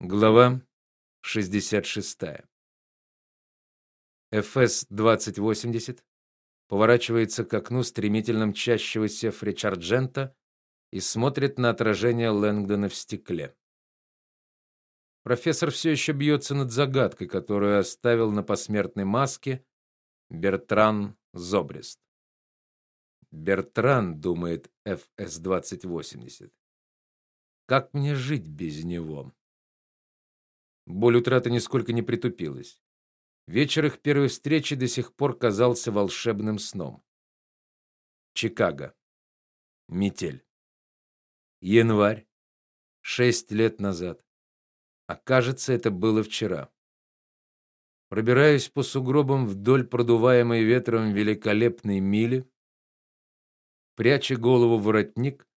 Глава 66. ФС-2080 поворачивается к окну стремительно мчащегося Фричарджента и смотрит на отражение Лэнгдона в стекле. Профессор все еще бьется над загадкой, которую оставил на посмертной маске Бертран Зобрист. Бертран думает ФС-2080. Как мне жить без него? Боль утраты нисколько не притупилась. Вечер их первой встречи до сих пор казался волшебным сном. Чикаго. Метель. Январь. Шесть лет назад. А кажется, это было вчера. Пробираюсь по сугробам вдоль продуваемой ветром великолепной мили, пряча голову в воротник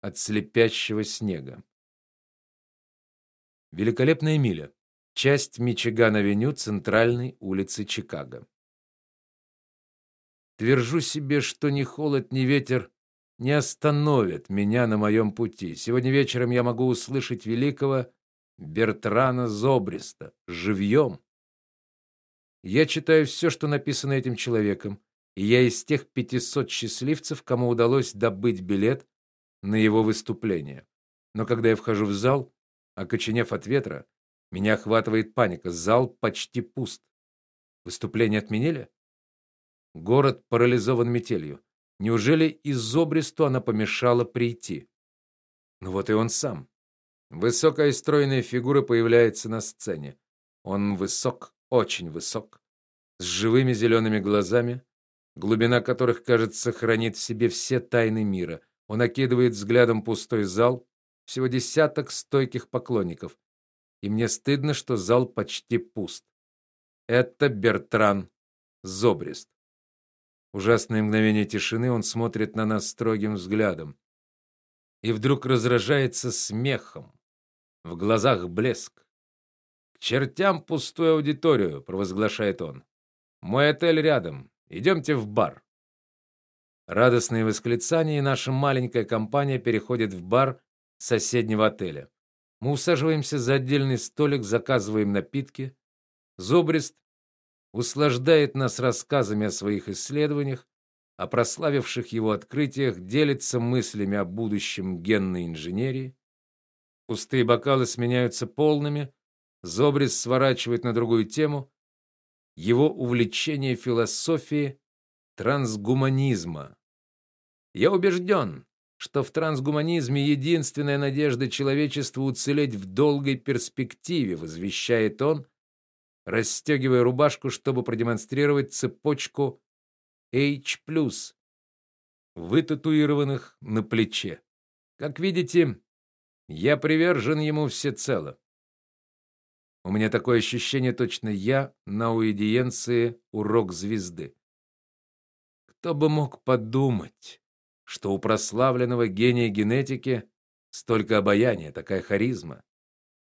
от слепящего снега. Великолепная миля. Часть Мичиган-авеню центральной улицы Чикаго. Твержу себе, что ни холод, ни ветер не остановят меня на моем пути. Сегодня вечером я могу услышать великого Бертрана Зобриста живьем. Я читаю все, что написано этим человеком, и я из тех 500 счастливцев, кому удалось добыть билет на его выступление. Но когда я вхожу в зал, Окоченев от ветра, меня охватывает паника. Зал почти пуст. Выступление отменили? Город парализован метелью. Неужели из Обресту она помешала прийти? Ну вот и он сам. Высокая стройная фигура появляется на сцене. Он высок, очень высок, с живыми зелеными глазами, глубина которых, кажется, хранит в себе все тайны мира. Он окидывает взглядом пустой зал, всего десяток стойких поклонников. И мне стыдно, что зал почти пуст. Это Бертран Зобрист. Ужасное мгновение тишины, он смотрит на нас строгим взглядом. И вдруг разражается смехом. В глазах блеск. К чертям пустую аудиторию, провозглашает он. Мой отель рядом. Идемте в бар. Радостные восклицания, и наша маленькая компания переходит в бар соседнего отеля. Мы усаживаемся за отдельный столик, заказываем напитки. Зобрист услаждает нас рассказами о своих исследованиях, о прославивших его открытиях, делится мыслями о будущем генной инженерии. Пустые бокалы сменяются полными. Зобрист сворачивает на другую тему. Его увлечение философией трансгуманизма. Я убежден, что в трансгуманизме единственная надежда человечества уцелеть в долгой перспективе, возвещает он, расстегивая рубашку, чтобы продемонстрировать цепочку H+, вытатуированных на плече. Как видите, я привержен ему всецело. У меня такое ощущение, точно я на уидиенции у рок-звезды. Кто бы мог подумать, что у прославленного гения генетики столько обаяния, такая харизма.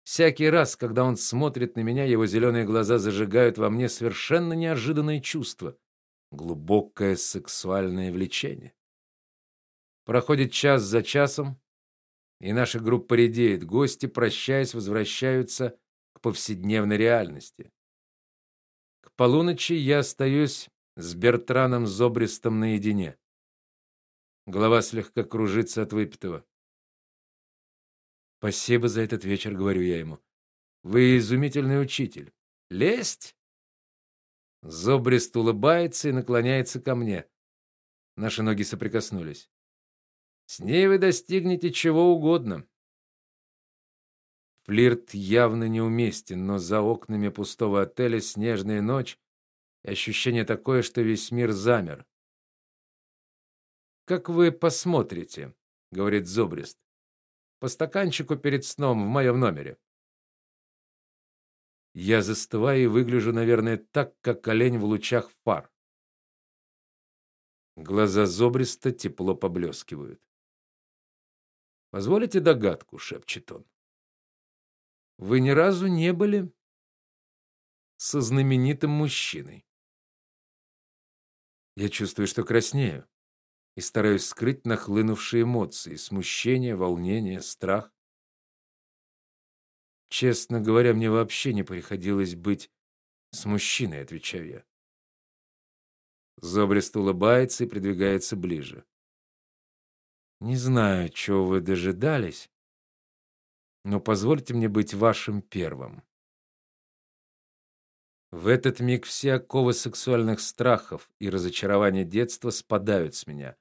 Всякий раз, когда он смотрит на меня, его зеленые глаза зажигают во мне совершенно неожиданное чувство глубокое сексуальное влечение. Проходит час за часом, и наша группа редеет. Гости, прощаясь, возвращаются к повседневной реальности. К полуночи я остаюсь с Бертраном Зобристом наедине. Голова слегка кружится от выпитого. Спасибо за этот вечер, говорю я ему. Вы изумительный учитель. Лесть? Зобрист улыбается и наклоняется ко мне. Наши ноги соприкоснулись. С ней вы достигнете чего угодно. Флирт явно неуместен, но за окнами пустого отеля снежная ночь, и ощущение такое, что весь мир замер. Как вы посмотрите, говорит Зубрист. По стаканчику перед сном в моем номере. Я застываю и выгляжу, наверное, так, как олень в лучах фар. Глаза Зобриста тепло поблескивают. Позволите догадку, шепчет он. Вы ни разу не были со знаменитым мужчиной. Я чувствую, что краснею и стараюсь скрыть нахлынувшие эмоции: смущение, волнение, страх. Честно говоря, мне вообще не приходилось быть с мужчиной, отвечаю я. Зобрист улыбается и придвигается ближе. Не знаю, чего вы дожидались, но позвольте мне быть вашим первым. В этот миг все оковы сексуальных страхов и разочарования детства спадают с меня,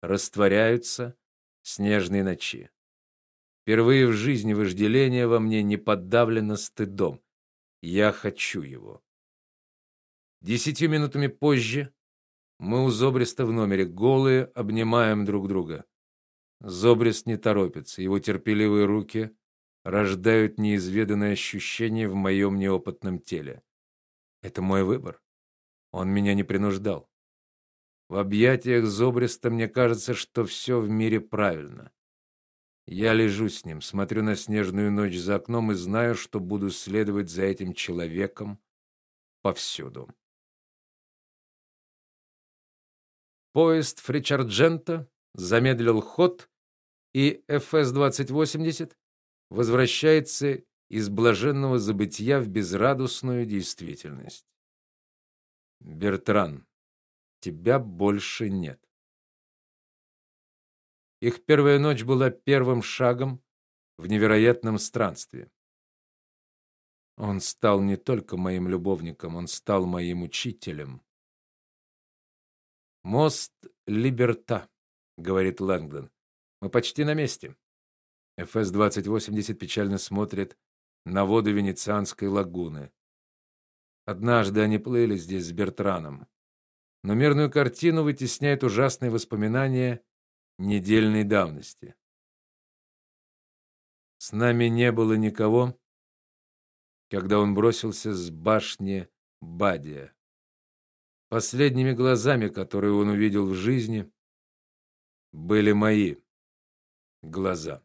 растворяются в снежной ночи. Впервые в жизни вожделение во мне не подавлено стыдом. Я хочу его. Десятью минутами позже мы у Зобриста в номере, голые, обнимаем друг друга. Зобрист не торопится, его терпеливые руки рождают неизведанное ощущение в моем неопытном теле. Это мой выбор. Он меня не принуждал. В объятиях Зобриста мне кажется, что все в мире правильно. Я лежу с ним, смотрю на снежную ночь за окном и знаю, что буду следовать за этим человеком повсюду. Поезд Фричарджента замедлил ход, и ФС-2080 возвращается из блаженного забытья в безрадостную действительность. Бертран, тебя больше нет. Их первая ночь была первым шагом в невероятном странстве. Он стал не только моим любовником, он стал моим учителем. Мост Либерта, говорит Лэнгдон. Мы почти на месте. ФС-2080 печально смотрит на воды венецианской лагуны. Однажды они плыли здесь с Бертраном. Но мирную картину вытесняют ужасные воспоминания недельной давности. С нами не было никого, когда он бросился с башни Бадия. Последними глазами, которые он увидел в жизни, были мои глаза.